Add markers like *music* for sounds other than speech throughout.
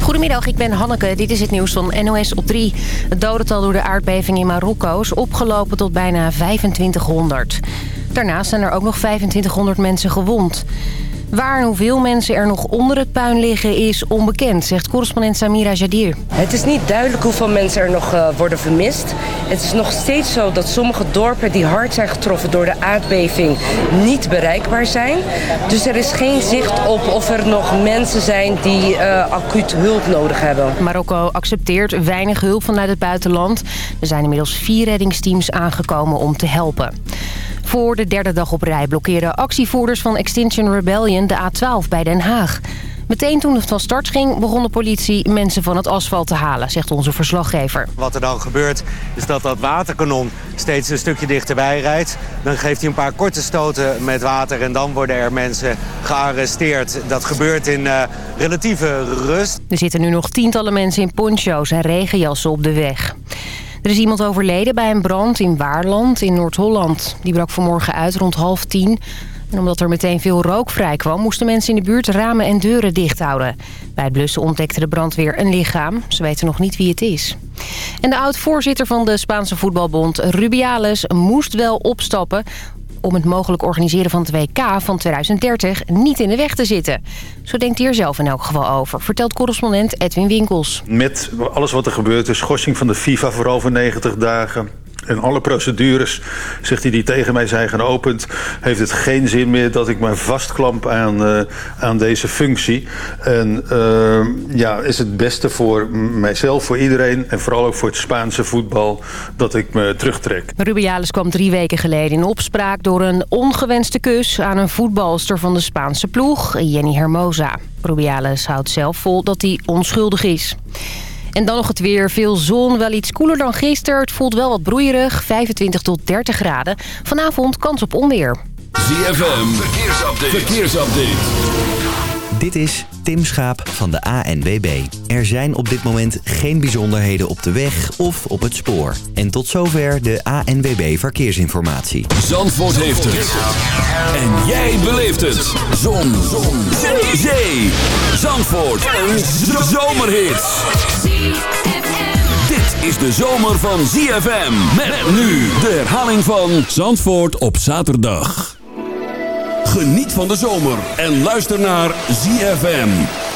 Goedemiddag, ik ben Hanneke. Dit is het nieuws van NOS op 3. Het dodental door de aardbeving in Marokko is opgelopen tot bijna 2500. Daarnaast zijn er ook nog 2500 mensen gewond. Waar en hoeveel mensen er nog onder het puin liggen is onbekend, zegt correspondent Samira Jadir. Het is niet duidelijk hoeveel mensen er nog uh, worden vermist. Het is nog steeds zo dat sommige dorpen die hard zijn getroffen door de aardbeving niet bereikbaar zijn. Dus er is geen zicht op of er nog mensen zijn die uh, acuut hulp nodig hebben. Marokko accepteert weinig hulp vanuit het buitenland. Er zijn inmiddels vier reddingsteams aangekomen om te helpen. Voor de derde dag op rij blokkeren actievoerders van Extinction Rebellion de A12 bij Den Haag. Meteen toen het van start ging, begon de politie mensen van het asfalt te halen, zegt onze verslaggever. Wat er dan gebeurt, is dat dat waterkanon steeds een stukje dichterbij rijdt. Dan geeft hij een paar korte stoten met water en dan worden er mensen gearresteerd. Dat gebeurt in uh, relatieve rust. Er zitten nu nog tientallen mensen in poncho's en regenjassen op de weg. Er is iemand overleden bij een brand in Waarland in Noord-Holland. Die brak vanmorgen uit rond half tien. En omdat er meteen veel rook vrij kwam... moesten mensen in de buurt ramen en deuren dicht houden. Bij het blussen ontdekte de brandweer een lichaam. Ze weten nog niet wie het is. En de oud-voorzitter van de Spaanse voetbalbond, Rubiales, moest wel opstappen om het mogelijk organiseren van het WK van 2030 niet in de weg te zitten. Zo denkt hij er zelf in elk geval over, vertelt correspondent Edwin Winkels. Met alles wat er gebeurt, de schorsing van de FIFA voor over 90 dagen... En alle procedures, zegt hij, die tegen mij zijn geopend... heeft het geen zin meer dat ik me vastklamp aan, uh, aan deze functie. En uh, ja, is het beste voor mijzelf, voor iedereen... en vooral ook voor het Spaanse voetbal, dat ik me terugtrek. Rubiales kwam drie weken geleden in opspraak... door een ongewenste kus aan een voetbalster van de Spaanse ploeg, Jenny Hermosa. Rubiales houdt zelf vol dat hij onschuldig is. En dan nog het weer. Veel zon, wel iets koeler dan gisteren. Het voelt wel wat broeierig, 25 tot 30 graden. Vanavond kans op onweer. ZFM, verkeersupdate. verkeersupdate. Dit is Tim Schaap van de ANWB. Er zijn op dit moment geen bijzonderheden op de weg of op het spoor. En tot zover de ANWB Verkeersinformatie. Zandvoort heeft het. En jij beleeft het. Zon. Zon. Zee. Zee. Zandvoort. Een zomerhit. Dit is de zomer van ZFM. Met nu de herhaling van Zandvoort op zaterdag. Geniet van de zomer en luister naar ZFM.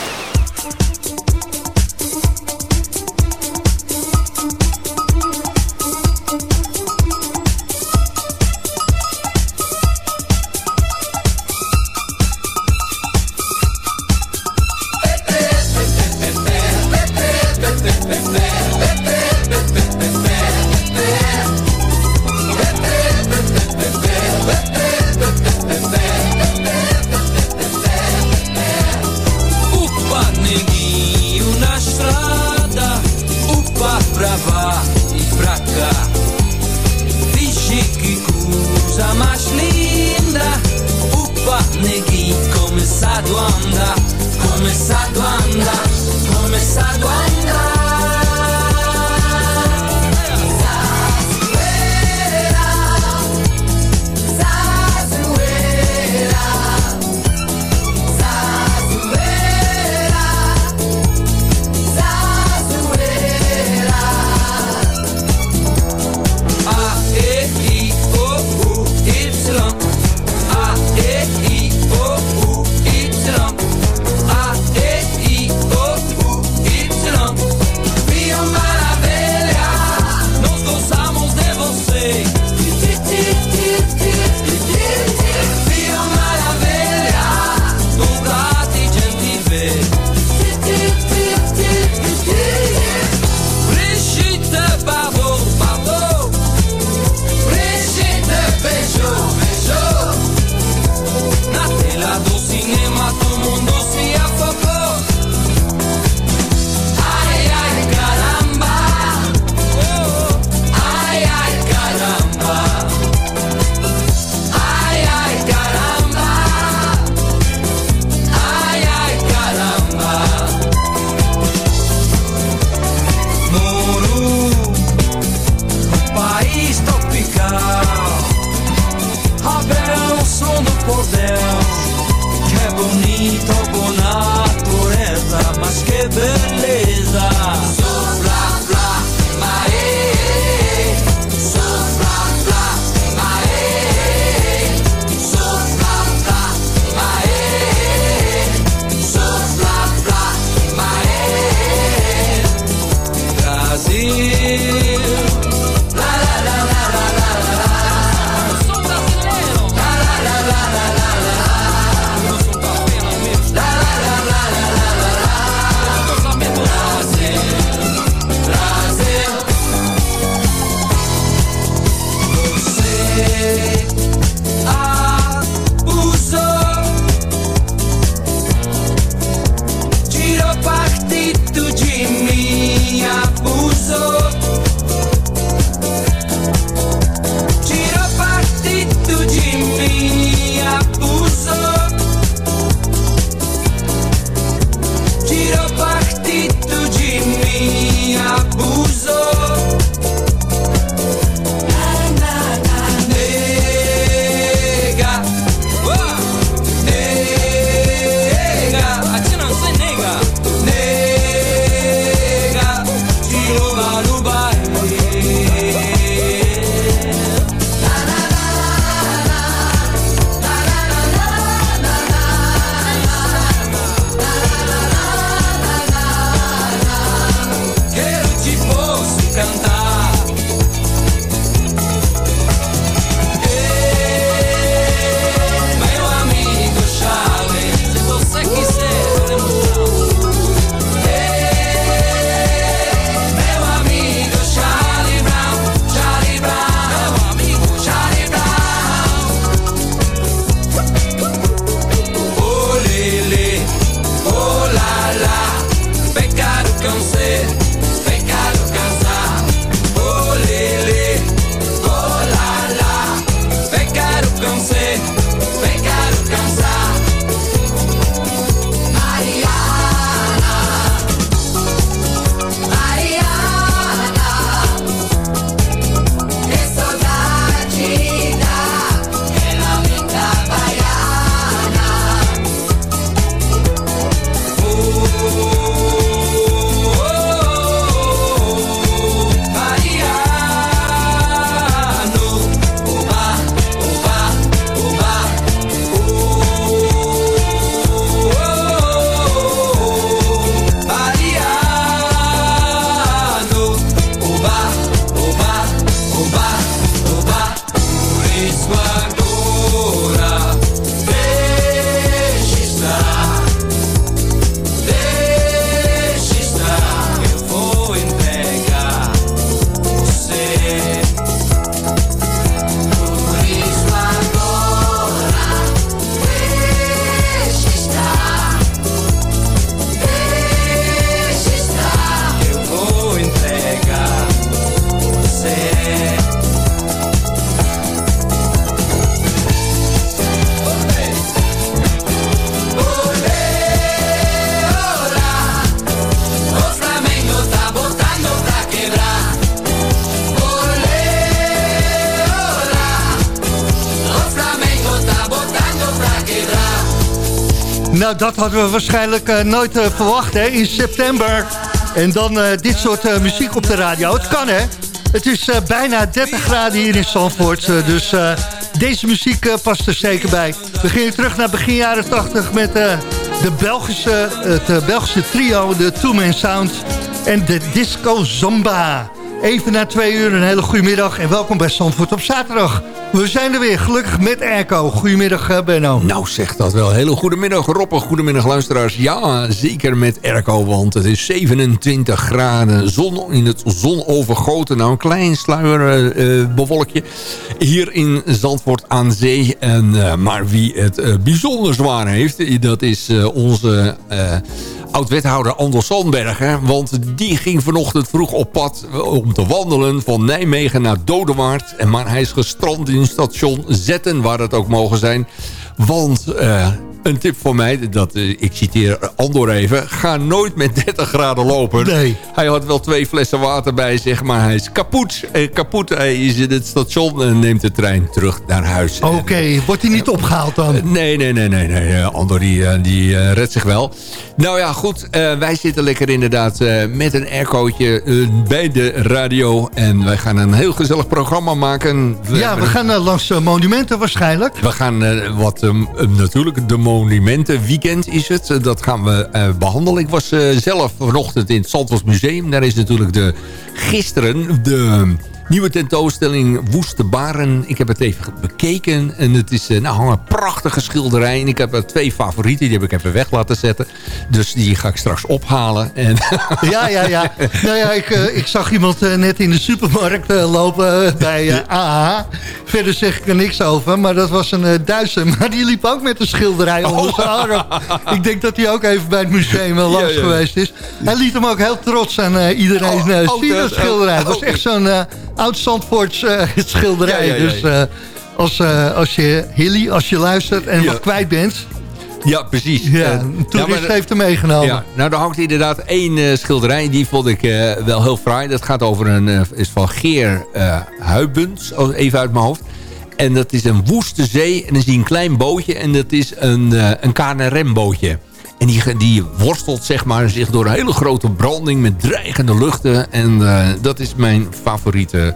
Dat hadden we waarschijnlijk uh, nooit uh, verwacht hè, in september. En dan dit soort muziek op de radio. Het kan hè. Het is bijna 30 graden hier in Zandvoort. dus deze muziek past er zeker bij. We gingen terug naar begin jaren 80 met de Belgische, het Belgische trio, de Two Man Sound en de Disco Zomba. Even na twee uur een hele goede middag en welkom bij Zandvoort op zaterdag. We zijn er weer, gelukkig met Erco. Goedemiddag, eh, Benno. Nou, zeg dat wel. Hele goedemiddag, Rob. Goedemiddag, luisteraars. Ja, zeker met Erco, want het is 27 graden. Zon in het zonovergoten. Nou, een klein sluierbewolkje. Uh, hier in Zandvoort aan zee. En, maar wie het bijzonder zwaar heeft, dat is onze oud-wethouder Anders Sandbergen. Want die ging vanochtend vroeg op pad om te wandelen van Nijmegen naar Dodewaard. Maar hij is gestrand in station Zetten, waar het ook mogen zijn. Want uh, een tip van mij, dat, uh, ik citeer Andor even... ga nooit met 30 graden lopen. Nee. Hij had wel twee flessen water bij zich, maar hij is kapot. Uh, kapot. Hij is in het station en neemt de trein terug naar huis. Oké, okay. wordt hij niet opgehaald dan? nee, nee, nee, nee. nee. Andor die, die redt zich wel. Nou ja, goed. wij zitten lekker inderdaad met een aircootje bij de radio. En wij gaan een heel gezellig programma maken. Ja, we gaan langs monumenten waarschijnlijk. We gaan wat natuurlijk de monumenten Monumentenweekend is het. Dat gaan we uh, behandelen. Ik was uh, zelf vanochtend in het Santos Museum. Daar is natuurlijk de, gisteren de nieuwe tentoonstelling Woeste Baren. Ik heb het even bekeken en het is uh, nou, een prachtige schilderij. En ik heb er twee favorieten, die heb ik even weg laten zetten. Dus die ga ik straks ophalen. En *laughs* ja, ja, ja. Nou ja, ik, uh, ik zag iemand uh, net in de supermarkt lopen bij AH. Verder zeg ik er niks over, maar dat was een Duitser. Maar die liep ook met een schilderij onder zijn arm. Ik denk dat hij ook even bij het museum wel langs ja, ja. geweest is. Hij liet hem ook heel trots aan iedereen oh, zien, dat schilderij. Het was echt zo'n oud Zandvoorts *laughs* schilderij. Ja, ja, ja, dus uh, als, uh, als je Hilly, als je luistert en wat kwijt bent... Ja, precies. Ja, een toerist ja, heeft hem meegenomen. Nou, er hangt inderdaad één schilderij. Die vond ik wel heel fraai. Dat gaat over een... Is van Geer Huibens. Even uit mijn hoofd. En dat is een woeste zee. En dan zie je een klein bootje. En dat is een, een KNRM-bootje. En die, die worstelt zeg maar, zich door een hele grote branding met dreigende luchten. En uh, dat is mijn favoriete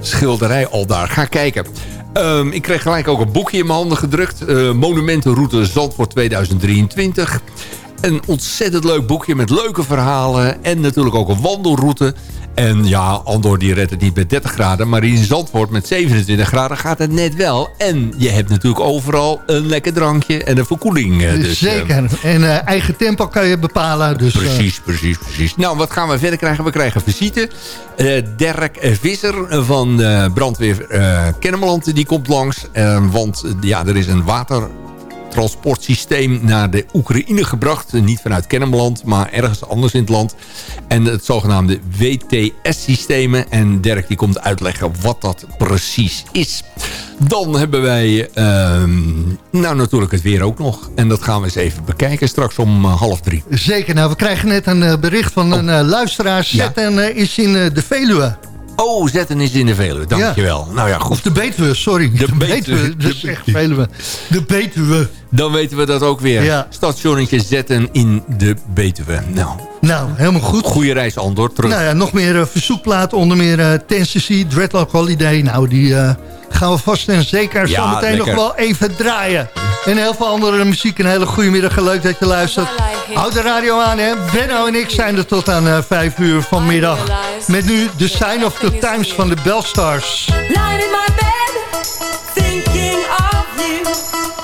schilderij al daar. Ga kijken. Um, ik kreeg gelijk ook een boekje in mijn handen gedrukt. Uh, Monumentenroute Zandvoort 2023. Een ontzettend leuk boekje met leuke verhalen. En natuurlijk ook een wandelroute. En ja, Andor die redt het niet met 30 graden. Maar in Zandvoort met 27 graden gaat het net wel. En je hebt natuurlijk overal een lekker drankje en een verkoeling. Eh, dus, Zeker. Uh, en uh, eigen tempo kan je bepalen. Dus, precies, precies, precies. Nou, wat gaan we verder krijgen? We krijgen visite. Dirk Visser van brandweer Kennemerland die komt langs. want ja, er is een water transportsysteem naar de Oekraïne gebracht. Niet vanuit Kennemerland, maar ergens anders in het land. En het zogenaamde WTS-systemen. En Dirk die komt uitleggen wat dat precies is. Dan hebben wij ehm, nou natuurlijk het weer ook nog. En dat gaan we eens even bekijken straks om uh, half drie. Zeker. Nou, we krijgen net een uh, bericht van oh. een luisteraar. Zet en is in de Veluwe. Oh, zetten is in de Veluwe. Dankjewel. Ja. Nou ja, goed. Of de Betuwe, sorry. De, de Betuwe. Is echt Veluwe. De Betuwe. Dan weten we dat ook weer. Ja. Stationnetje zetten in de Betuwe. Nou. Nou, helemaal goed. Goede reis, Andor. Terug. Nou ja, nog meer uh, verzoekplaten. Onder meer uh, Tennessee, Dreadlock Holiday. Nou, die uh, gaan we vast en zeker ja, zo meteen nog wel even draaien. En heel veel andere muziek. Een hele goede middag. Leuk dat je luistert. Houd de radio aan, hè. Benno en ik zijn er tot aan uh, 5 uur vanmiddag. Met nu The Sign of the Times van de Bellstars. Lying in my bed, thinking of you.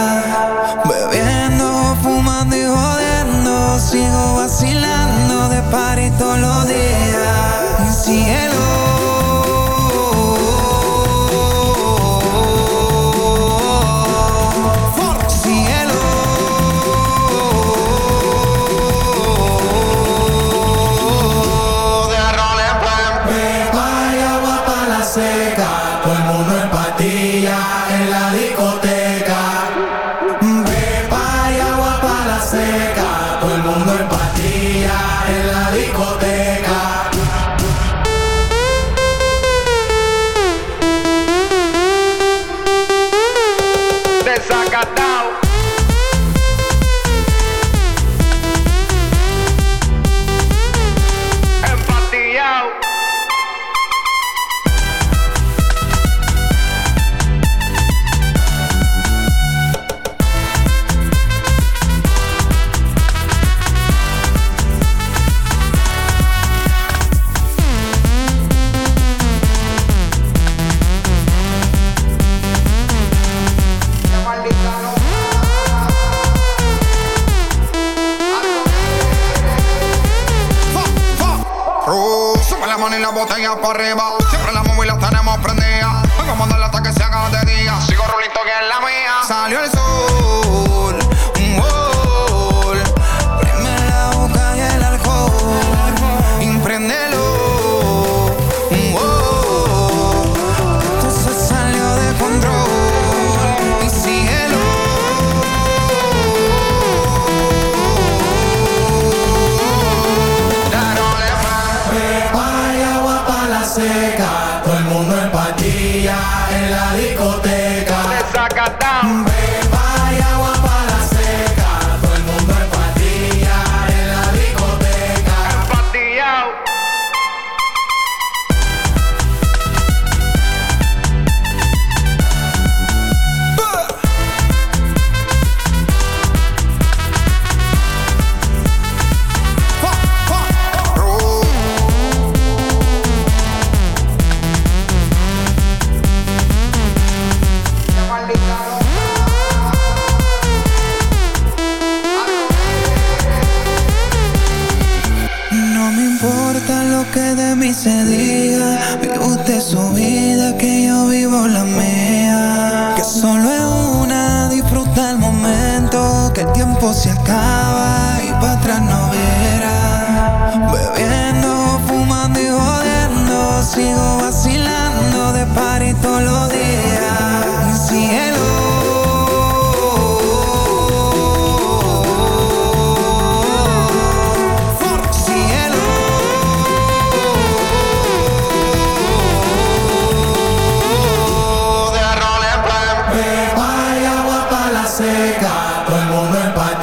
la botella para arriba. Siempre la móvil la tenemos prendida. Vamos a darle hasta que se haga de día. Sigo rulito que es la mía. Salió el sol.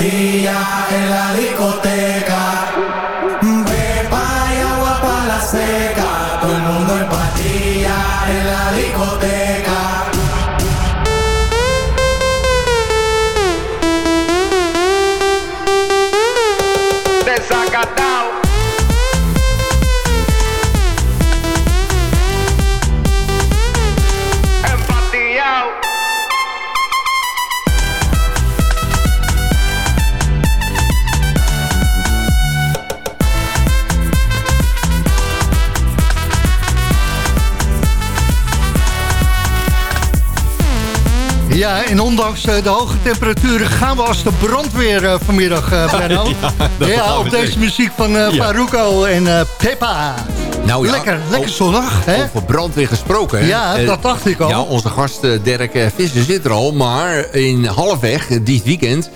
Ja, ondanks eh, de hoge temperaturen gaan we als de brandweer uh, vanmiddag, Benno. *laughs* ja, ja op deze muziek van uh, ja. Faruko en uh, Peppa. Nou, ja, lekker, lekker zonnig. Hè? Over brandweer gesproken. Hè? Ja, dat dacht ik al. Ja, onze gast Dirk Visser zit er al. Maar in halfweg, dit weekend...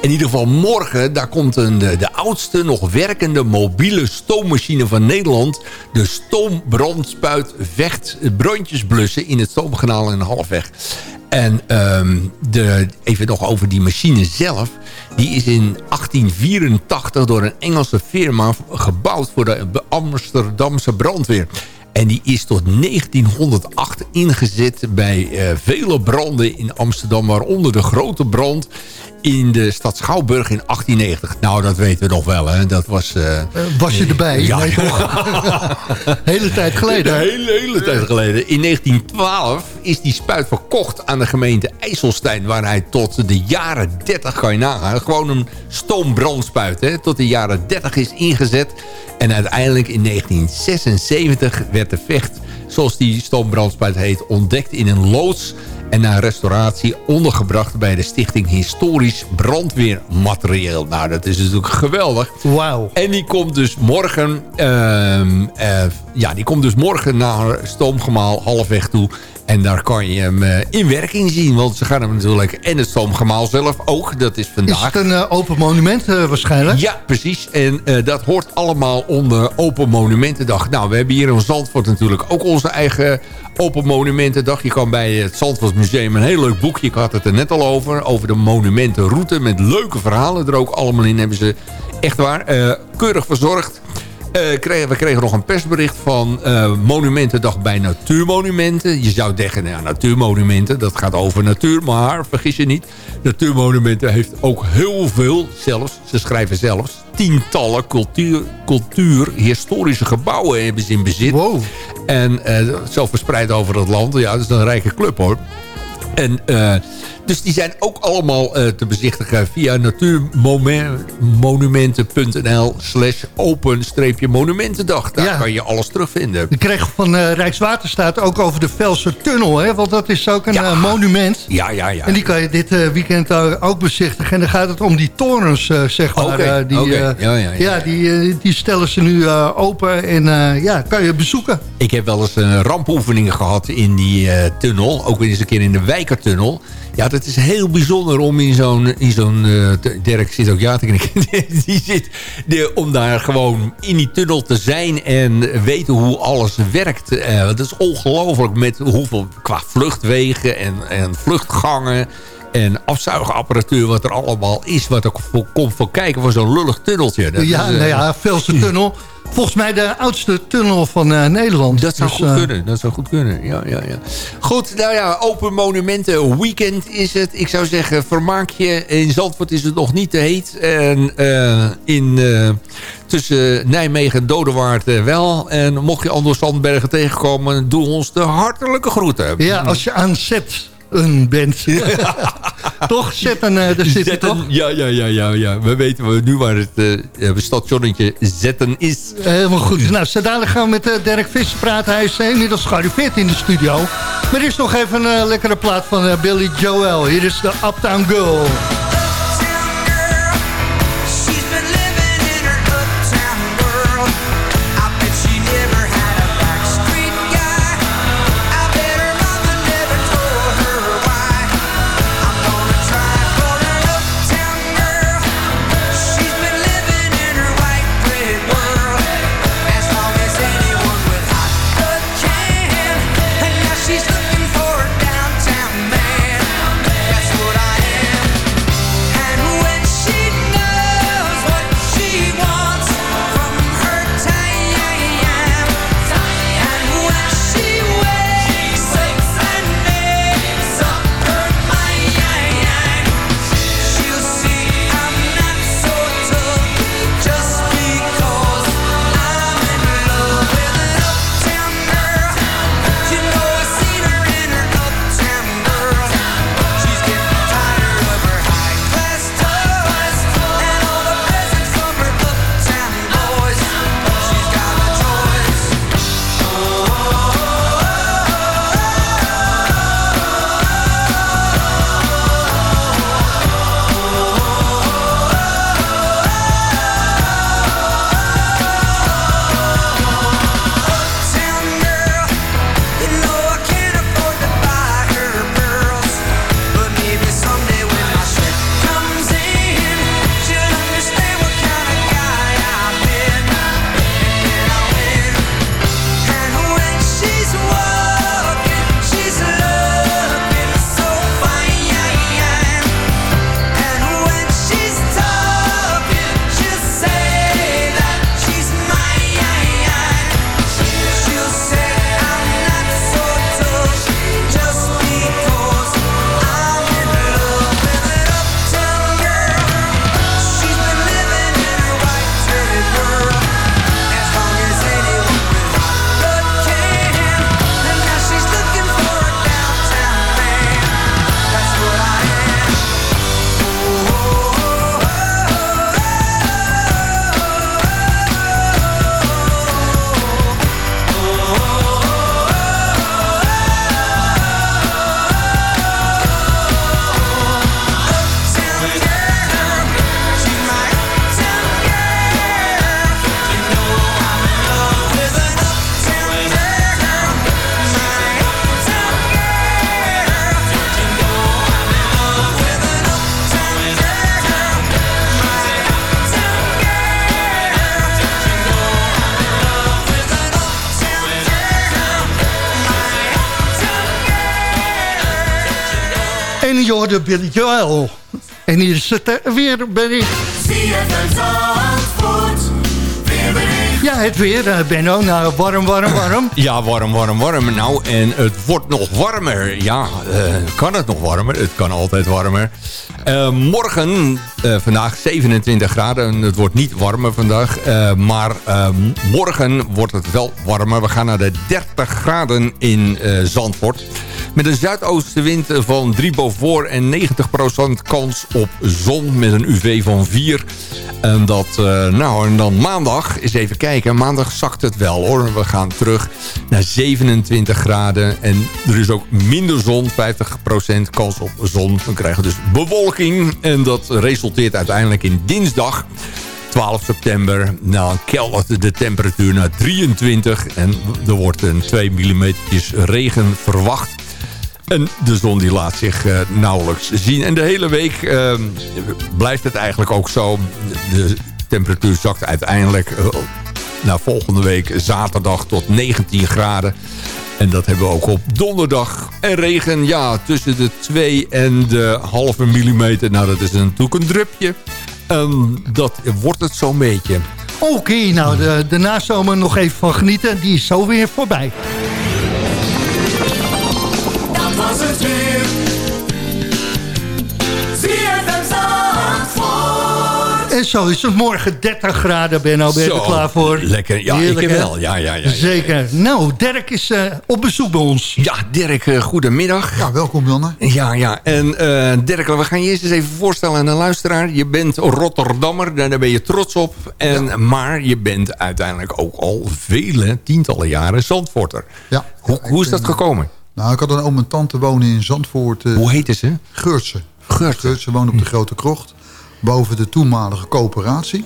In ieder geval morgen, daar komt een, de, de, oudste nog werkende mobiele stoommachine van Nederland. De stoombrandspuit vecht brandjes blussen in het stoomkanaal in Halfweg. En um, de, even nog over die machine zelf. Die is in 1884 door een Engelse firma gebouwd voor de Amsterdamse brandweer. En die is tot 1908 ingezet bij uh, vele branden in Amsterdam. Waaronder de grote brand in de stad Schouwburg in 1890. Nou, dat weten we nog wel, hè. Dat was... Uh, was je erbij? Ja, nee, *laughs* hele tijd geleden. De hele, hele tijd geleden. In 1912 is die spuit verkocht aan de gemeente IJsselstein... waar hij tot de jaren 30, kan je nagaan... gewoon een stoombrandspuit, hè, tot de jaren 30 is ingezet. En uiteindelijk in 1976 werd de vecht, zoals die stoombrandspuit heet... ontdekt in een loods en na restauratie ondergebracht bij de Stichting Historisch Brandweermaterieel. Nou, dat is natuurlijk geweldig. Wauw. En die komt dus morgen, uh, uh, ja, die komt dus morgen naar Stoomgemaal halfweg toe. En daar kan je hem uh, in werking zien. Want ze gaan hem natuurlijk... En het stoomgemaal zelf ook. Dat is vandaag. Is het een uh, open monument uh, waarschijnlijk? Ja, precies. En dat hoort allemaal onder Open Monumentendag. Nou, we hebben hier in Zandvoort natuurlijk ook onze eigen Open Monumentendag. Je kan bij het Zandvoortsmuseum een heel leuk boekje. Ik had het er net al over. Over de monumentenroute. Met leuke verhalen er ook allemaal in. Hebben ze echt waar keurig verzorgd. Uh, kregen, we kregen nog een persbericht van uh, Monumentendag bij Natuurmonumenten. Je zou denken, ja, natuurmonumenten, dat gaat over natuur. Maar vergis je niet, Natuurmonumenten heeft ook heel veel, zelfs, ze schrijven zelfs... tientallen cultuur, cultuur historische gebouwen hebben ze in bezit. Wow. En uh, zo verspreid over het land. Ja, dat is een rijke club hoor. En dus die zijn ook allemaal uh, te bezichtigen via natuurmonumenten.nl slash open-monumentendag. Daar ja. kan je alles terugvinden. We kregen van uh, Rijkswaterstaat ook over de Velse Tunnel, hè? want dat is ook een ja. uh, monument. Ja, ja, ja. En die kan je dit weekend ook bezichtigen. En dan gaat het om die torens, zeg maar. Okay. die, okay. ja, ja, ja. ja die, die stellen ze nu open en ja, kan je bezoeken. Ik heb wel eens rampoefeningen gehad in die tunnel. Ook weer eens een keer in de Wijkertunnel. Ja, dat is heel bijzonder om in zo'n... zo'n uh, Dirk zit ook ja te knikken. *laughs* Die zit om daar gewoon in die tunnel te zijn... en weten hoe alles werkt. Uh, dat is ongelooflijk met hoeveel... qua vluchtwegen en, en vluchtgangen en afzuigapparatuur wat er allemaal is. Wat er komt voor kijken voor zo'n lullig tunneltje. Dat ja, is, uh, nou ja, Velse tunnel. Volgens mij de oudste tunnel van uh, Nederland. Dat zou dus, goed uh, kunnen. Dat zou goed kunnen. Ja, ja, ja. Goed, nou ja, Open Monumenten Weekend is het. Ik zou zeggen, vermaak je. In Zandvoort is het nog niet te heet. En uh, in, tussen Nijmegen en Dodewaard wel. En mocht je anders Zandbergen tegenkomen, doe ons de hartelijke groeten. Ja, als je aan zet een band. *laughs* toch? Zetten, uh, daar zit toch? Ja, ja, ja, ja, ja. We weten nu waar het uh, stationnetje Zetten is. Helemaal goed. Nou, zo dadelijk gaan we met uh, Dirk Visser praten. Hij is inmiddels gearriveerd in de studio. Maar er is nog even een lekkere plaat van Billy Joel. Hier is de Uptown Girl. En je hoorde Billy. En hier is het uh, weerbericht. Ja, het weer, uh, Benno. Nou, warm, warm, warm. *clears throat* Ja, warm, warm, warm. Nou, en het wordt nog warmer. Ja, uh, kan het nog warmer? Het kan altijd warmer. Morgen, vandaag 27 graden. Het wordt niet warmer vandaag. maar morgen wordt het wel warmer. We gaan naar de 30 graden in Zandvoort. Met een zuidoostenwind van 3 boven en 90% kans op zon met een UV van 4. En dat, nou, en dan maandag, eens even kijken. Maandag zakt het wel hoor. We gaan terug naar 27 graden. En er is ook minder zon, 50% kans op zon. We krijgen dus bewolking. En dat resulteert uiteindelijk in dinsdag. 12 september. Nou, keldert de temperatuur naar 23. En er wordt een 2 mm regen verwacht. En de zon die laat zich uh, nauwelijks zien. En de hele week uh, blijft het eigenlijk ook zo. De temperatuur zakt uiteindelijk uh, naar volgende week zaterdag tot 19 graden. En dat hebben we ook op donderdag. En regen, ja, tussen de 2 en de halve millimeter. Nou, dat is natuurlijk een drupje. En dat wordt het zo'n beetje. Oké, nou, de, de nazomer nog even van genieten. Die is zo weer voorbij. Was het weer. En zo is het morgen 30 graden, Benno. Ben je er klaar voor? Lekker, ja, Heerlijk, ik wel. Ja, ja, ja, Zeker. Nou, Dirk is uh, op bezoek bij ons. Ja, Dirk, uh, goedemiddag. Ja, welkom Janne. Ja, ja. En uh, Dirk, we gaan je eerst eens even voorstellen aan een luisteraar. Je bent Rotterdammer, daar ben je trots op. En, ja. Maar je bent uiteindelijk ook al vele tientallen jaren Zandvoorter. Ja. Hoe, hoe is dat gekomen? Nou, ik had een oom en tante wonen in Zandvoort. hoe heette ze? Geurtse. Geurtse. Geurtse woonde op de Grote Krocht boven de toenmalige coöperatie.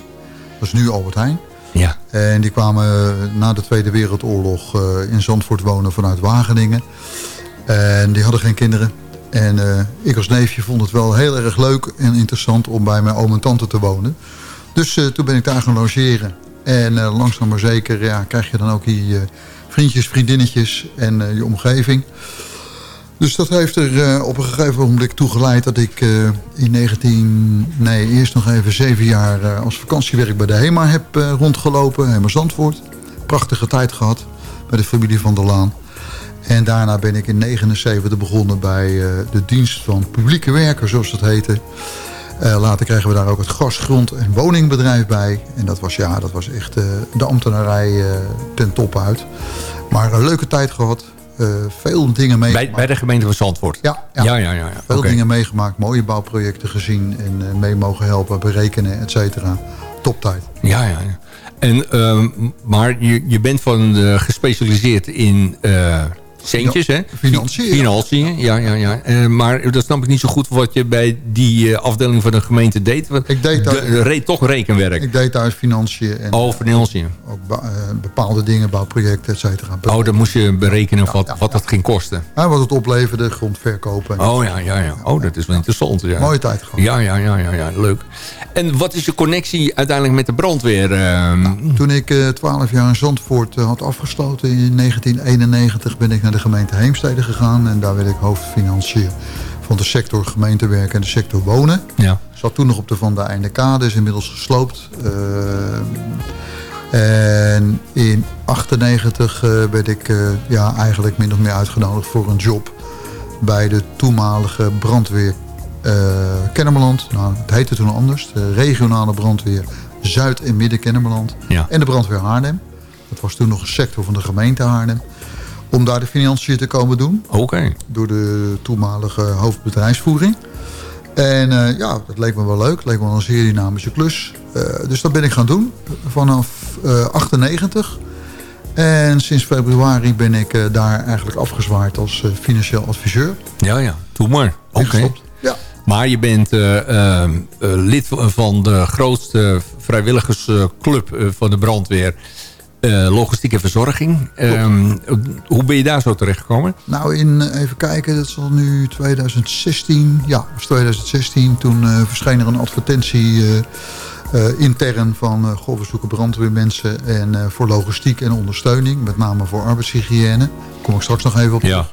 Dat is nu Albert Heijn. Ja. En die kwamen na de Tweede Wereldoorlog uh, in Zandvoort wonen vanuit Wageningen. En die hadden geen kinderen. En uh, ik als neefje vond het wel heel erg leuk en interessant om bij mijn oom en tante te wonen. Dus uh, toen ben ik daar gaan logeren. En langzaam maar zeker ja, krijg je dan ook die vriendjes, vriendinnetjes en je omgeving. Dus dat heeft er uh, op een gegeven moment toe geleid dat ik uh, in 19... Nee, eerst nog even zeven jaar als vakantiewerk bij de HEMA heb rondgelopen. HEMA Zandvoort. Prachtige tijd gehad bij de familie van der Laan. En daarna ben ik in 79 begonnen bij de dienst van publieke werken, zoals dat heette. Later kregen we daar ook het gas, grond en woningbedrijf bij. En dat was, ja, dat was echt de ambtenarij ten top uit. Maar een leuke tijd gehad. Veel dingen meegemaakt. Bij, bij, de gemeente van Zandvoort? Ja. Ja, ja, ja, ja, ja. Veel okay. dingen meegemaakt, mooie bouwprojecten gezien... en mee mogen helpen, berekenen, et cetera. Toptijd. Ja, ja, ja. En, uh, maar je, je bent van gespecialiseerd in centjes, hè? Financiën. Financiën, ja, ja, ja. Uh, maar dat snap ik niet zo goed wat je bij die uh, afdeling van de gemeente deed. Ik deed de, de, toch rekenwerk. Ik deed thuis financiën. En, oh, financiën. Ook uh, bepaalde dingen, bouwprojecten, et cetera. Oh, dan moest je berekenen ja, wat, ja, wat dat ging kosten. Ja, wat het opleverde, grond verkopen. Oh, ja, ja, ja. Oh, dat is wel interessant. Ja. Mooie tijd gewoon. Ja, ja, ja, ja, ja, leuk. En wat is je connectie uiteindelijk met de brandweer? Nou, toen ik twaalf jaar in Zandvoort had afgesloten in 1991 ben ik naar de gemeente Heemstede gegaan. En daar werd ik hoofdfinancier van de sector gemeentewerk en de sector wonen. Ja. Zat toen nog op de Van der Einde Kade, is inmiddels gesloopt. Uh, en in 98 uh, werd ik uh, ja, eigenlijk min of meer uitgenodigd voor een job bij de toenmalige brandweer Kennemerland. Nou, het heette toen anders. De regionale brandweer Zuid- en Midden-Kennemerland. Ja. En de brandweer Haarlem. Dat was toen nog een sector van de gemeente Haarlem om daar de financiën te komen doen. Oké. Okay. Door de toenmalige hoofdbedrijfsvoering. En uh, ja, dat leek me wel leuk. Leek me wel een zeer dynamische klus. Uh, dus dat ben ik gaan doen vanaf uh, 98. En sinds februari ben ik daar eigenlijk afgezwaard als financieel adviseur. Ja, ja. Doe maar. Oké. Okay. Ja. Maar je bent lid van de grootste vrijwilligersclub van de brandweer... Uh, logistieke verzorging. Um, hoe ben je daar zo terechtgekomen? Nou, in, even kijken, dat is al nu 2016. Ja, was 2016. Toen uh, verscheen er een advertentie uh, intern van... goh, we zoeken brandweermensen en, voor logistiek en ondersteuning. Met name voor arbeidshygiëne. Kom ik straks nog even op ja.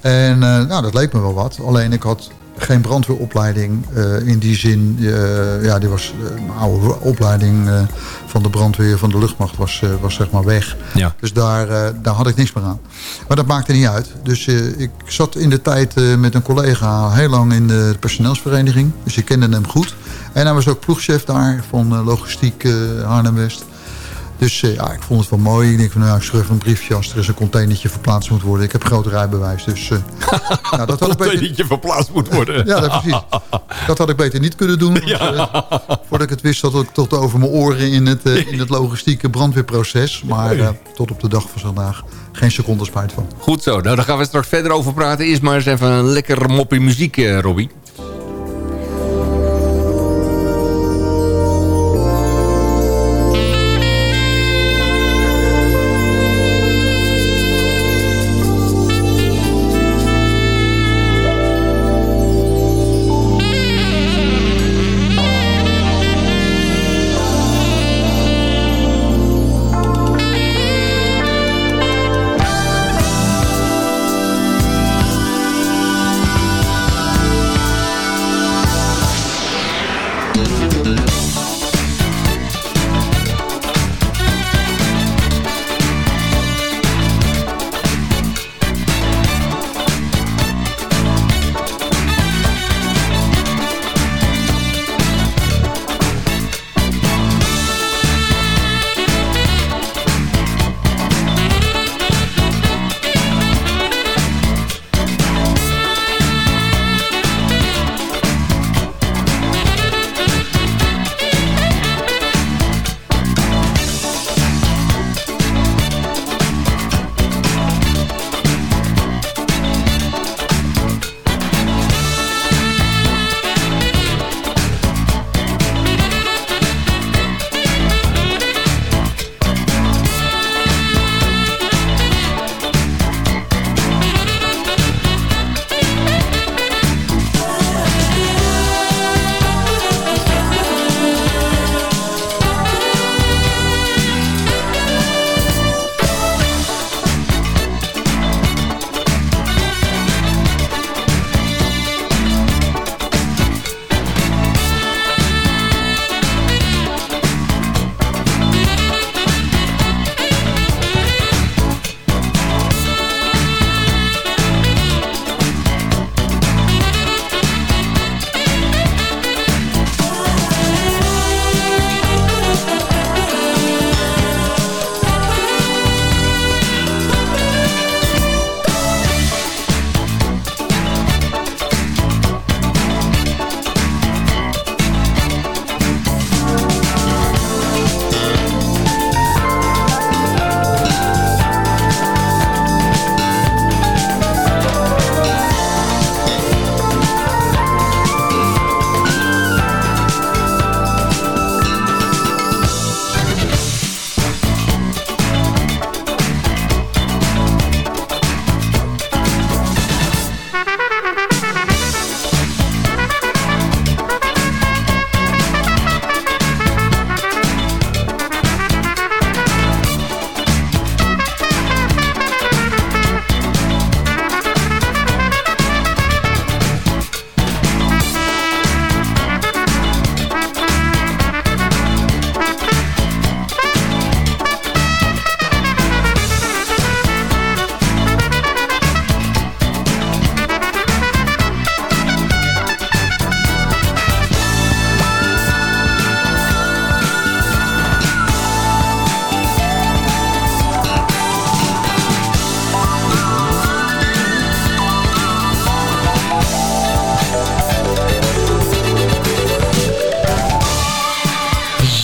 En nou, dat leek me wel wat. Alleen ik had geen brandweeropleiding eh, in die zin. eh, ja, die was een oude opleiding eh, van de brandweer, van de luchtmacht was, eh, was zeg maar weg. Ja. Dus daar, eh, daar had ik niks meer aan. Maar dat maakte niet uit. Dus eh, ik zat in de tijd eh, met een collega heel lang in de personeelsvereniging. Dus ik kende hem goed. En hij was ook ploegchef daar van eh, logistiek eh, Arnhem-West. Dus eh, ja, ik vond het wel mooi. Ik denk van, nou, ik schrijf een briefje als er eens een containertje verplaatst moet worden. Ik heb een groot rijbewijs, dus uh, *laughs* nou, dat had ik beter... dat je verplaatst moet worden. *laughs* ja, dat, precies. Dat had ik beter niet kunnen doen. *laughs* Want, uh, voordat ik het wist, zat ik tot over mijn oren in het, in het logistieke brandweerproces. Maar tot op de dag van vandaag geen seconde spijt van. Goed zo, nou, daar gaan we straks verder over praten. Eerst maar eens even een lekker moppie muziek, Robbie.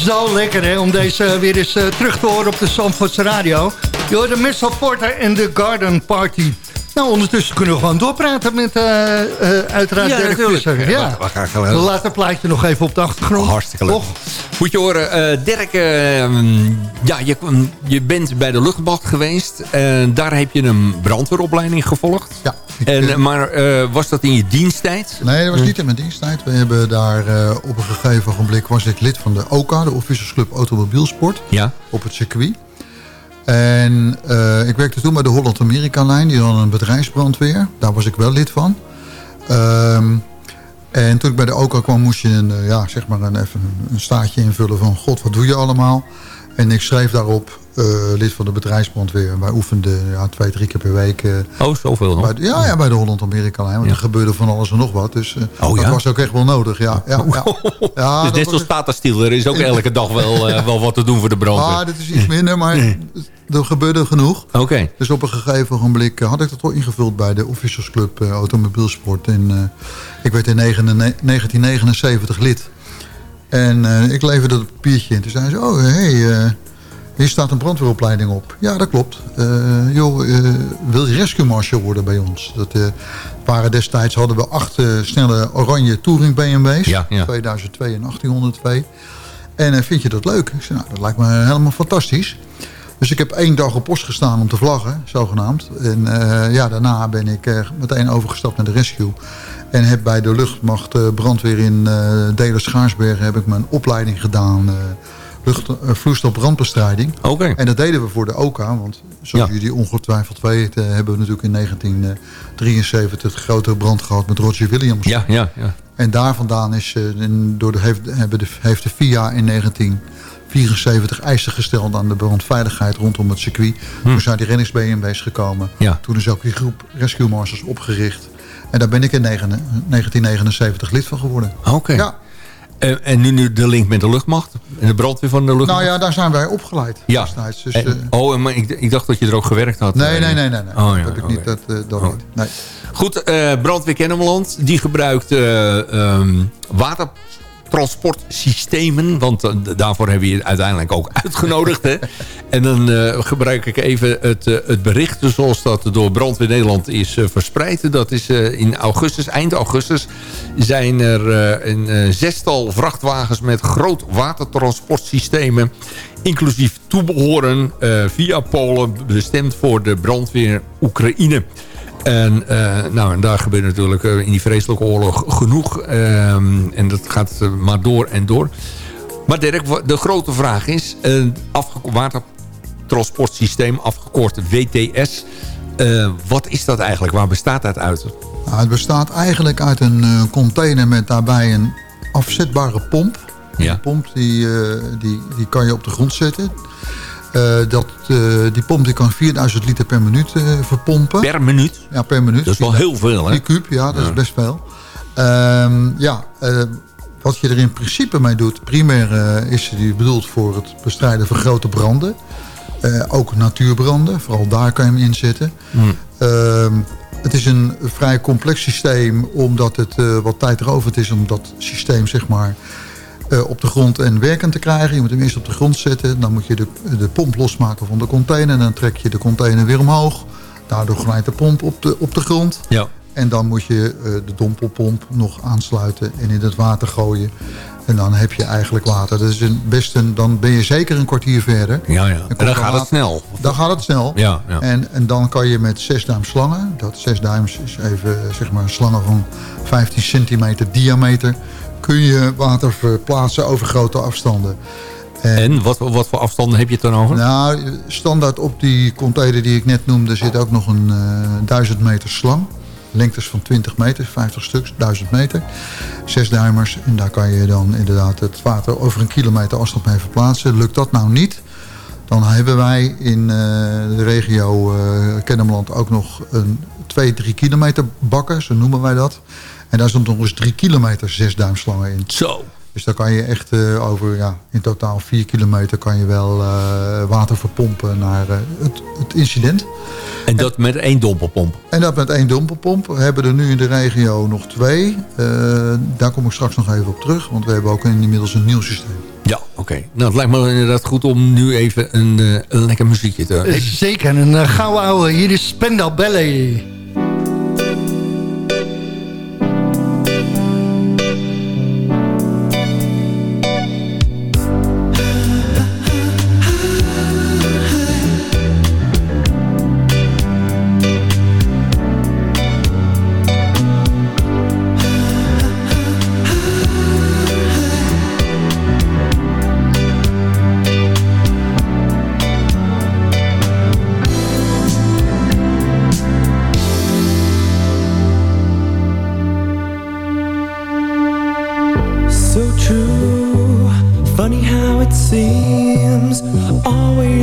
Zo lekker hè, om deze weer eens uh, terug te horen op de Zandvoortse radio. Je hoort de Missile Porter en de Garden Party. Nou, ondertussen kunnen we gewoon doorpraten met uh, uh, uiteraard ja, Dirk Visser. Ja, we laten het plaatje nog even op de achtergrond. Oh, hartstikke leuk. Toch? Moet je horen, uh, Dirk, ja, je, je bent bij de luchtmacht geweest. daar heb je een brandweeropleiding gevolgd. Ja. En, maar was dat in je diensttijd? Nee, dat was niet in mijn diensttijd. We hebben daar op een gegeven ogenblik was ik lid van de OCA, de Officers Club Automobielsport. Ja. Op het circuit. En uh, ik werkte toen bij de Holland-Amerika-lijn. Die hadden een bedrijfsbrandweer. Daar was ik wel lid van. Uh, En toen ik bij de OKA kwam, moest je een, eh, ja, zeg maar een, even een, staartje invullen van... God, wat doe je allemaal? En ik schreef daarop eh, lid van de bedrijfsbrandweer. Wij oefenden ja, twee, drie keer per week. eh, Oh, zoveel nog? bij de- ja, ja, bij de Holland-Amerika-lijn. Want Ja. er gebeurde van alles en nog wat. Dus eh, Oh, dat ja? was ook echt wel nodig. Ja, ja, ja. *laughs* dus dat net was zoals Tata Steel, er is ook *laughs* elke dag wel, eh, wel wat te doen voor de brandweer. Ah, dit is iets minder, maar er gebeurde genoeg. Oké. Dus op een gegeven ogenblik eh, had ik dat al ingevuld bij de Officers Club eh, Automobielsport. En eh, ik werd in 1979 lid. En ik leverde dat papiertje in. Toen zeiden ze, oh, hey, hier staat een brandweeropleiding op. Ja, dat klopt. Joh, wil je rescue marshal worden bij ons? Dat waren destijds, hadden we acht snelle oranje touring BMW's. Ja, ja. 2002 en 1802. En vind je dat leuk? Ik zei, nou, dat lijkt me helemaal fantastisch. Dus ik heb één dag op post gestaan om te vlaggen, zogenaamd. En eh, ja, daarna ben ik eh, meteen overgestapt naar de rescue. En heb bij de luchtmacht eh, brandweer in uh, Delen Schaarsbergen... heb ik mijn opleiding gedaan, lucht, eh, vloeistof brandbestrijding. Oké. En dat deden we voor de OKA, want zoals Ja. jullie ongetwijfeld weten... hebben we natuurlijk in 1973 de grote brand gehad met Roger Williams. Ja, ja, ja. En daar vandaan is, door de, heeft, hebben de, heeft de FIA in 1974 eisen gesteld aan de brandveiligheid rondom het circuit. Toen zijn die rennings BMW's gekomen. Ja. Toen is ook die groep Rescue Masters opgericht. En daar ben ik in negen- 1979 lid van geworden. Oké. Ja. Eh, en nu, nu de link met de luchtmacht? En de brandweer van de luchtmacht? Nou ja, daar zijn wij opgeleid Ja. destijds. Dus, En- eh, oh, en maar ik, ik dacht dat je er ook gewerkt had. nee, Eh, nee, nee, nee. nee. Oh, ja, dat heb ik niet. Dat, eh, dat Oh. niet. Nee. Goed, eh, Brandweer Kennemerland, die gebruikt eh, ehm, watertransportsystemen. Want eh, daarvoor hebben we je uiteindelijk ook uitgenodigd. Hè? *laughs* En dan eh, gebruik ik even het, eh, het bericht zoals dat door Brandweer Nederland is verspreid. Dat is in augustus, eind augustus, zijn er een zestal vrachtwagens met groot watertransportsystemen inclusief toebehoren eh, via Polen bestemd voor de brandweer Oekraïne. En, eh, nou, en daar gebeurt natuurlijk eh, in die vreselijke oorlog genoeg. Ehm, en dat gaat eh, maar door en door. Maar Dirk, de grote vraag is... een watertransportsysteem, afgekort WTS... wat is dat eigenlijk? Waar bestaat dat uit? Nou, het bestaat eigenlijk uit een container met daarbij een afzetbare pomp. Ja. Die pomp die, die, die kan je op de grond zetten. Eh, dat, eh, die pomp die kan 4000 liter per minuut eh, verpompen. Per minuut? Ja, per minuut. Dat is wel heel veel, hè? Die kuub, ja, dat Ja. is best veel. Ehm, ja, wat je er in principe mee doet, primair is die bedoeld voor het bestrijden van grote branden. Ook natuurbranden, vooral daar kan je hem inzetten. Hmm. Ehm, het is een vrij complex systeem, omdat het wat tijd erover is om dat systeem zeg maar, eh, op de grond en werkend te krijgen. Je moet hem eerst op de grond zetten, dan moet je de, de pomp losmaken van de container. Dan trek je de container weer omhoog. Daardoor glijdt de pomp op de, op de grond. Ja. En dan moet je eh, de dompelpomp nog aansluiten en in het water gooien. En dan heb je eigenlijk water. Dat is een, best een, dan ben je zeker een kwartier verder. Ja, ja. En dan gaat het snel. Dan gaat het snel. Ja, ja. En, en dan kan je met 6 duim slangen. Dat 6 duim is even zeg maar slangen van 15 centimeter diameter. Kun je water verplaatsen over grote afstanden. En wat, wat voor afstanden heb je het dan over? Nou, standaard op die container die ik net noemde zit ook nog een eh 1000 meter slang. Lengtes van 20 meter, 50 stuks, 1000 meter. Zes duimers en daar kan je dan inderdaad het water over een kilometer afstand mee verplaatsen. Lukt dat nou niet, dan hebben wij in eh, de regio eh Kennemerland ook nog een 2, 3 kilometer bakken, zo noemen wij dat. En daar zit nog eens 3 kilometer zesduimslangen in. Zo. Dus dan kan je echt eh, over, ja, in totaal 4 kilometer kan je wel eh, water verpompen naar eh, het, het incident. En dat met één dompelpomp? En dat met één dompelpomp. We hebben er nu in de regio nog twee. Eh, daar kom ik straks nog even op terug, want we hebben ook inmiddels een nieuw systeem. Ja, oké. Nou, het lijkt me inderdaad goed om nu even een, eh, een lekker muziekje te... Zeker, een uh, gouden ouwe. Hier is Spendal Ballet.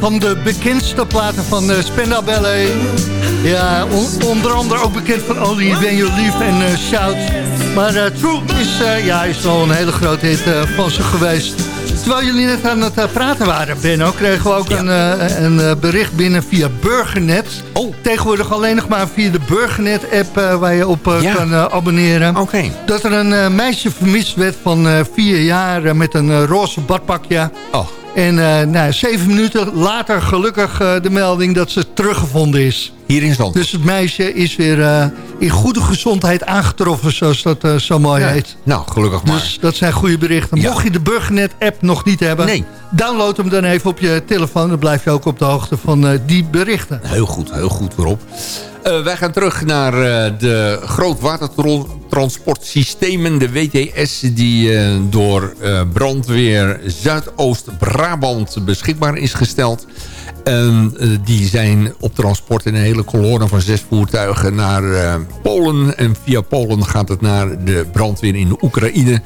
Van de bekendste platen van uh, Spenda Ballet. Ja, on- onder andere ook bekend van Only When You Leave en eh, Shout. Maar eh, True is, eh, ja, is wel een hele grote hit eh, van ze geweest. Terwijl jullie net aan het eh, praten waren, Benno... kregen we ook een, eh, een eh, bericht binnen via Burgernet. Oh. Tegenwoordig alleen nog maar via de Burgernet-app... eh, waar je op eh, Ja. kan eh, abonneren. Oké. Dat er een eh, meisje vermist werd van eh, vier jaar... eh, met een eh, roze badpakje. Oh. En eh, nou, zeven minuten later gelukkig eh, de melding dat ze teruggevonden is. Hier in Zand. Dus het meisje is weer eh, in goede gezondheid aangetroffen, zoals dat zo mooi Ja. heet. Nou, gelukkig maar. Dus dat zijn goede berichten. Ja. Mocht je de Burgernet-app nog niet hebben... Nee. download hem dan even op je telefoon. Dan blijf je ook op de hoogte van die berichten. Heel goed, heel goed, Rob. Uh, wij gaan terug naar uh, de grootwatertransportsystemen, de WTS... die uh, door brandweer Zuidoost-Brabant beschikbaar is gesteld. Die zijn op transport in een hele kolonne van zes voertuigen naar Polen. En via Polen gaat het naar de brandweer in Oekraïne.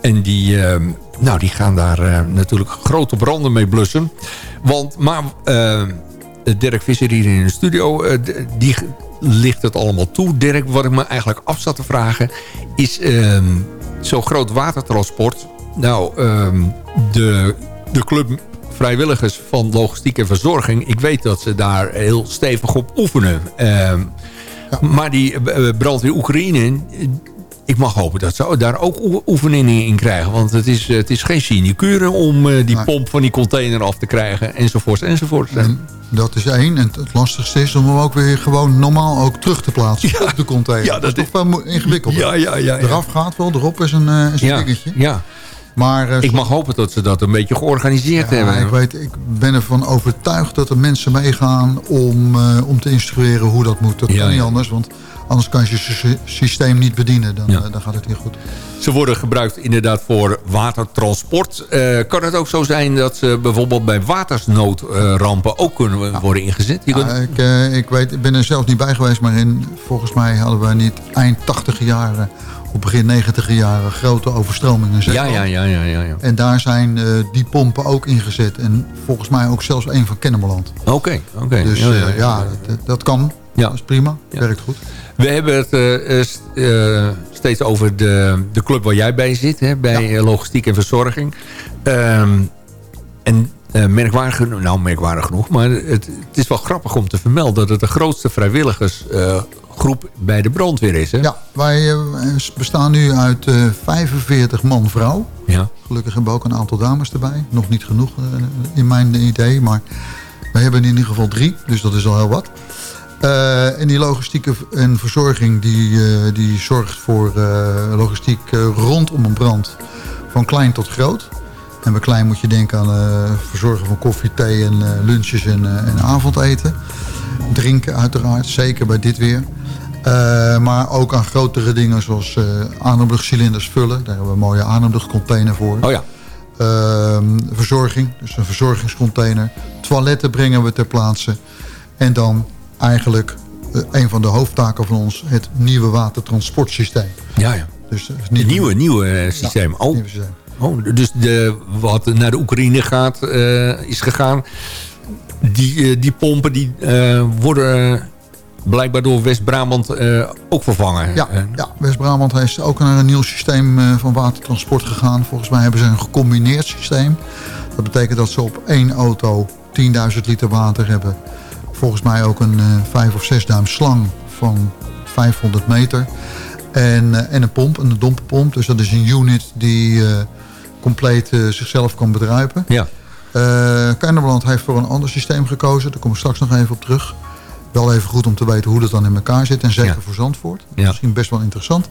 En die, nou, die gaan daar natuurlijk grote branden mee blussen. Want, maar Dirk Visser hier in de studio, die ligt het allemaal toe. Dirk, wat ik me eigenlijk af zat te vragen... is um, zo'n groot watertransport... Nou, um, de, de club vrijwilligers van logistiek en verzorging... ik weet dat ze daar heel stevig op oefenen. Um, ja. Maar die uh, brandweer Oekraïne ik mag hopen dat ze daar ook oefeningen in krijgen. Want het is, het is geen sinecure om uh, die pomp van die container af te krijgen. Enzovoort, enzovoort. En dat is één. En het lastigste is om hem ook weer gewoon normaal ook terug te plaatsen ja. op de container. Ja, dat, is toch wel ingewikkeld. Ja, ja, ja, Eraf gaat wel, erop is een, uh, is een dingetje. Ja. Maar, uh, ik mag hopen dat ze dat een beetje georganiseerd ja, hebben. Ik, weet, ik ben ervan overtuigd dat er mensen meegaan om, uh, om te instrueren hoe dat moet. Dat ja, kan niet anders, want Anders kan je je systeem niet bedienen. Dan, uh, dan gaat het niet goed. Ze worden gebruikt inderdaad voor watertransport. Kan het ook zo zijn dat ze bijvoorbeeld bij watersnoodrampen ook kunnen worden ingezet? Je kunt... ik, ik, weet, ik ben er zelf niet bij geweest, maar in, volgens mij hadden we niet eind 80 jaren op begin 90 jaren grote overstromingen. Ja, ja, ja, ja, ja, ja. En daar zijn uh, die pompen ook ingezet. En volgens mij ook zelfs een van Kennemerland. Oké, okay, oké. Okay. Dus ja, ja, ja, ja dat, dat, kan. Dat is prima. Werkt goed. We hebben het uh, steeds over de, de club waar jij bij zit. Hè, bij ja. logistiek en verzorging. Um, en uh, merkwaardig, nou merkwaardig genoeg. Maar het, het, is wel grappig om te vermelden... dat het de grootste vrijwilligersgroep bij de brandweer is. Hè? Ja, wij bestaan nu uit 45 man-vrouw. Ja. Gelukkig hebben we ook een aantal dames erbij. Nog niet genoeg in mijn idee. Maar wij hebben in ieder geval drie. Dus dat is al heel wat. Uh, en die logistieke en verzorging die, uh, die zorgt voor uh, logistiek rondom een brand. Van klein tot groot. En bij klein moet je denken aan verzorgen van koffie, thee en lunches en, en, avondeten. Drinken uiteraard, zeker bij dit weer. Maar ook aan grotere dingen zoals ademluchtcilinders vullen. Daar hebben we een mooie ademluchtcontainer voor. Oh ja. Ehm, verzorging, dus een verzorgingscontainer. Toiletten brengen we ter plaatse. En dan eigenlijk uh, een van de hoofdtaken van ons... het nieuwe watertransportsysteem. Ja, ja. Dus, uh, niet nieuwe, nieuwe systeem. Ja, oh. Nieuwe systeem. oh, dus de, wat naar de Oekraïne gaat, uh, is gegaan... Die, die pompen die worden blijkbaar door West-Brabant ook vervangen. Ja, ja West-Brabant heeft ook naar een nieuw systeem van watertransport gegaan. Volgens mij hebben ze een gecombineerd systeem. Dat betekent dat ze op één auto 10.000 liter water hebben volgens mij ook een uh, 5 of 6 duim slang van 500 meter. En, uh, en een pomp, een dompenpomp. Dus dat is een unit die uh, compleet zichzelf kan bedruipen. Ja. Kennemerland heeft voor een ander systeem gekozen. Daar kom ik straks nog even op terug. Wel even goed om te weten hoe dat dan in elkaar zit. En zeker ja. voor Zandvoort. Ja. Misschien best wel interessant.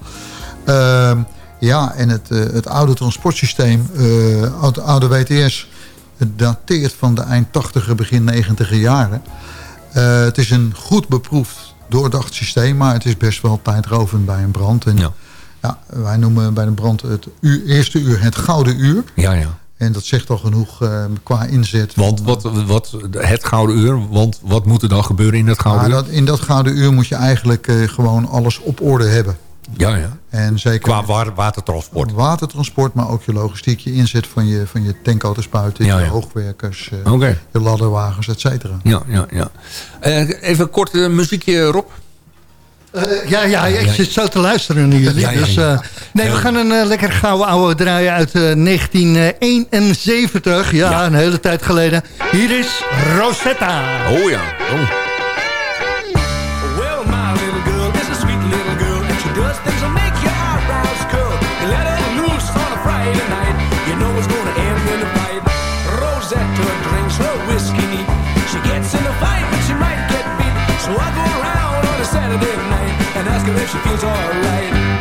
Ehm, ja, en het, het oude transportsysteem, het oude WTS... Het dateert van de eind 80er, begin 90er jaren. Uh, het is een goed beproefd, doordacht systeem, maar het is best wel tijdrovend bij een brand. En, ja. ja. wij noemen bij een brand het uur, eerste uur het gouden uur. Ja, ja. En dat zegt al genoeg uh, qua inzet. Want wat, wat, het gouden uur, want wat moet er dan gebeuren in het gouden ja, uur? Dat, in dat gouden uur moet je eigenlijk uh, gewoon alles op orde hebben. Ja, ja. En zeker Qua watertransport. Watertransport, maar ook je logistiek, je inzet van je, van je tankauto's ja, je hoogwerkers, uh, okay. je ladderwagens, et cetera. Ja, ja, ja. Even kort muziekje, Rob. Uh, ja, ja, ik zit zo te luisteren nu. Ja, ja, dus, uh, nee, we gaan een uh, lekker gouden oude draaien uit 1971. Ja, een hele tijd geleden. Hier is Rosetta. Oh ja. Oh. She feels alright.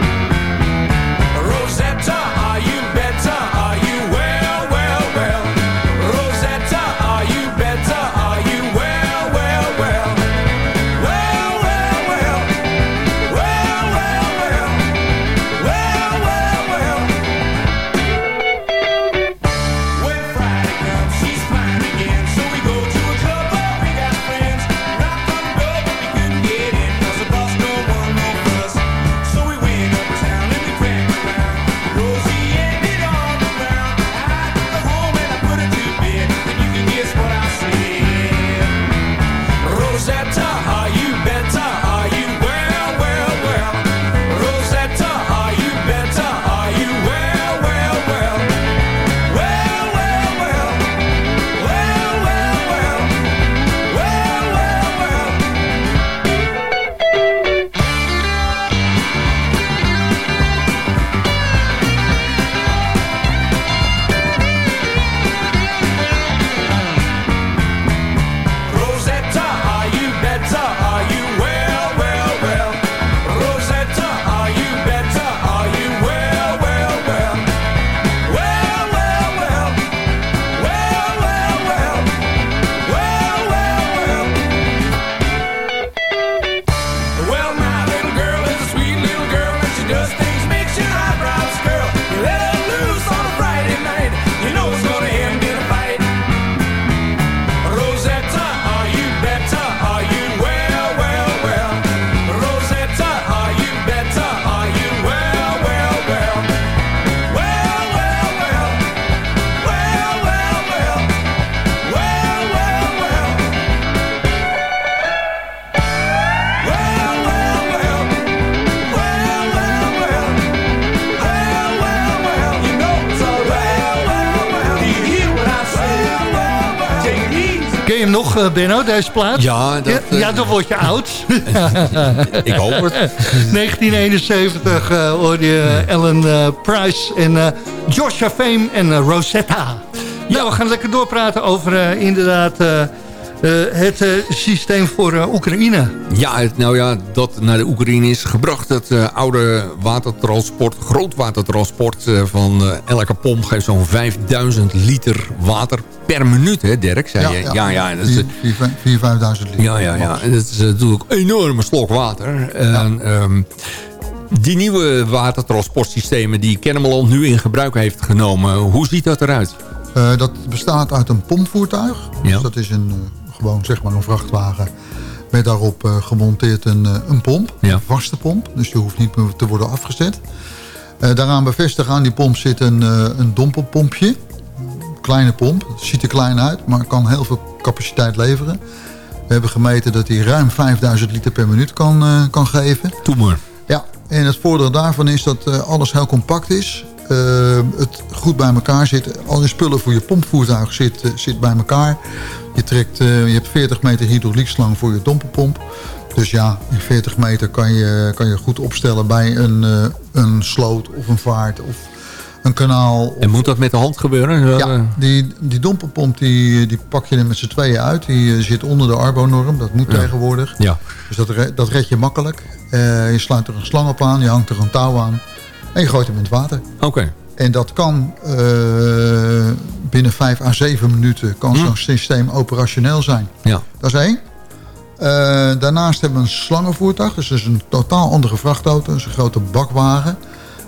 Nog, eh, Benno, deze plaat? Ja, dat, ja, eh, ja, dan word je oud. *laughs* Ik hoop het. *laughs* 1971 eh hoorde je Ellen eh, Price en eh Joshua Fame en Rosetta. Nou, we gaan lekker doorpraten over inderdaad het eh, systeem voor eh, Oekraïne. Ja, het, nou ja, dat naar de Oekraïne is gebracht. Het eh, oude watertransport, grootwatertransport van elke pomp geeft zo'n 5000 liter water per minuut, hè Dirk? Zei je? Ja, ja. dat is, 4.000, 5.000 liter. Ja, ja, ja. En dat is natuurlijk een enorme slok water. En, ja. um, die nieuwe watertransportsystemen die Kennemerland nu in gebruik heeft genomen, hoe ziet dat eruit? Uh, dat bestaat uit een pompvoertuig. Ja. Dus dat is een, gewoon zeg maar een vrachtwagen met daarop uh, gemonteerd een, een pomp. Ja. Een vaste pomp, dus die hoeft niet meer te worden afgezet. daaraan bevestigd aan die pomp zit een, een dompelpompje. Kleine pomp, het ziet er klein uit, maar kan heel veel capaciteit leveren. We hebben gemeten dat hij ruim 5000 liter per minuut kan, kan geven. Doe maar. Ja, en het voordeel daarvan is dat alles heel compact is. Uh, het goed bij elkaar zit. Al je spullen voor je pompvoertuig zit, uh, zit bij elkaar. Je, trekt, uh, je hebt 40 meter hydrauliekslang voor je dompelpomp. Dus ja, in 40 meter kan je, kan je goed opstellen bij een, een sloot of een vaart of een kanaal. Of... En moet dat met de hand gebeuren? Ja, die, die dompelpomp die, die pak je er met z'n tweeën uit. Die zit onder de Arbo-norm. Dat moet ja. tegenwoordig. Ja. Dus dat, dat red je makkelijk. je sluit er een slang op aan. Je hangt er een touw aan. En je gooit hem in het water. Oké. Okay. En dat kan uh, binnen 5 à 7 minuten kan Hm. zo'n systeem operationeel zijn. Ja. Dat is één. Uh, daarnaast hebben we een slangenvoertuig. Dus dat is een totaal andere vrachtauto. Dat is een grote bakwagen.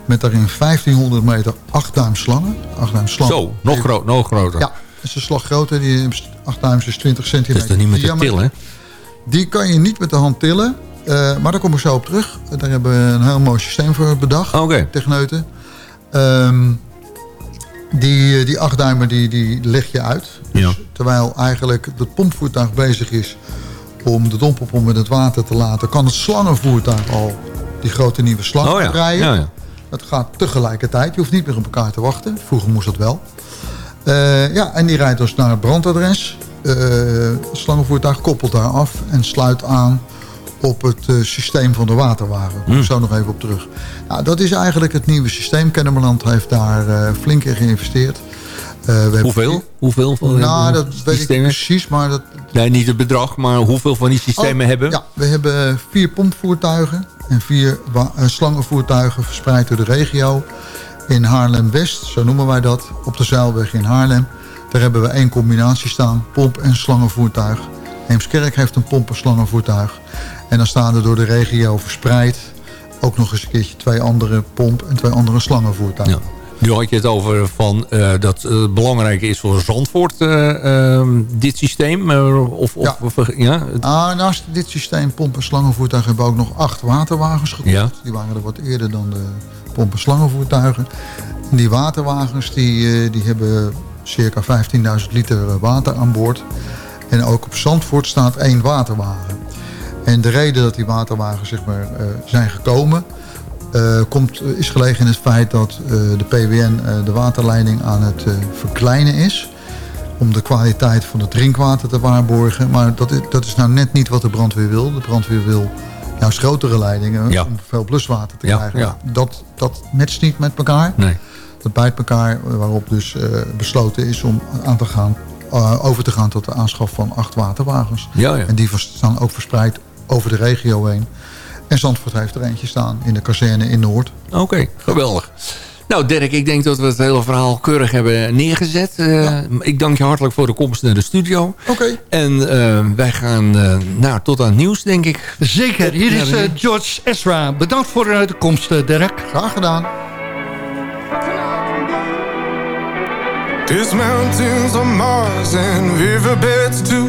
Met daarin 1500 meter 8 duim slangen. 8 duim slangen. Zo, nog, gro nog groter. Ja, dat is een slag groter. Die 8 duim is 20 centimeter. Dat is er niet met te tillen, Die kan je niet met de hand tillen. Uh, maar daar kom ik zo op terug. Daar hebben we een heel mooi systeem voor bedacht. Okay. Techneuten. Um, die, die achtduimer die, die leg je uit. Dus ja. Terwijl eigenlijk het pompvoertuig bezig is om de dompelpomp met het water te laten... kan het slangenvoertuig al die grote nieuwe slang oh, ja. rijden. Ja, ja. Dat gaat tegelijkertijd. Je hoeft niet meer op elkaar te wachten. Vroeger moest dat wel. Uh, ja, en die rijdt dus naar het brandadres. Uh, het slangenvoertuig koppelt daar af en sluit aan op het uh, systeem van de waterwagen. Daar kom ik zo nog even op terug. Nou, dat is eigenlijk het nieuwe systeem. Kennemerland heeft daar uh, flink in geïnvesteerd. Uh, hoeveel? Hoeveel van nou, dat weet ik precies, maar... Dat, nee, niet het bedrag, maar hoeveel van die systemen oh, hebben? Ja, we hebben vier pompvoertuigen en vier slangenvoertuigen verspreid door de regio. In Haarlem-West, zo noemen wij dat, op de Zeilweg in Haarlem. Daar hebben we één combinatie staan, pomp- en slangenvoertuig. Heemskerk heeft een pomp- en slangenvoertuig. En dan staan er door de regio verspreid ook nog eens een keertje twee andere pomp- en twee andere slangenvoertuigen. Ja. Nu had je het over van, uh, dat het belangrijk is voor Zandvoort, uh, dit systeem. of, ja. Of, of, ja. Ah, naast dit systeem pomp- en slangenvoertuigen hebben we ook nog acht waterwagens gekocht. Ja. Die waren er wat eerder dan de pomp- en slangenvoertuigen. En die waterwagens die, die hebben circa 15.000 liter water aan boord. En ook op Zandvoort staat één waterwagen. En de reden dat die waterwagens zeg maar, uh, zijn gekomen... Uh, komt, is gelegen in het feit dat de PWN de waterleiding aan het verkleinen is... om de kwaliteit van het drinkwater te waarborgen. Maar dat is, dat is nou net niet wat de brandweer wil. De brandweer wil juist grotere leidingen ja. om veel bluswater te ja, krijgen. Ja. Dat, dat matcht niet met elkaar. Nee. Dat bijt elkaar, waarop dus besloten is om aan te gaan, over te gaan tot de aanschaf van acht waterwagens. Ja, ja. En die staan ook verspreid over de regio heen. En Zandvoort heeft er eentje staan in de kazerne in Noord. Oké, okay, geweldig. Nou Dirk, ik denk dat we het hele verhaal keurig hebben neergezet. Uh, ja. Ik dank je hartelijk voor de komst naar de studio. Oké. Okay. En uh, wij gaan uh, nou, tot aan het nieuws, denk ik. Zeker, hier is George Ezra. Bedankt voor de komst, Dirk. Graag gedaan. There's mountains on Mars and riverbeds too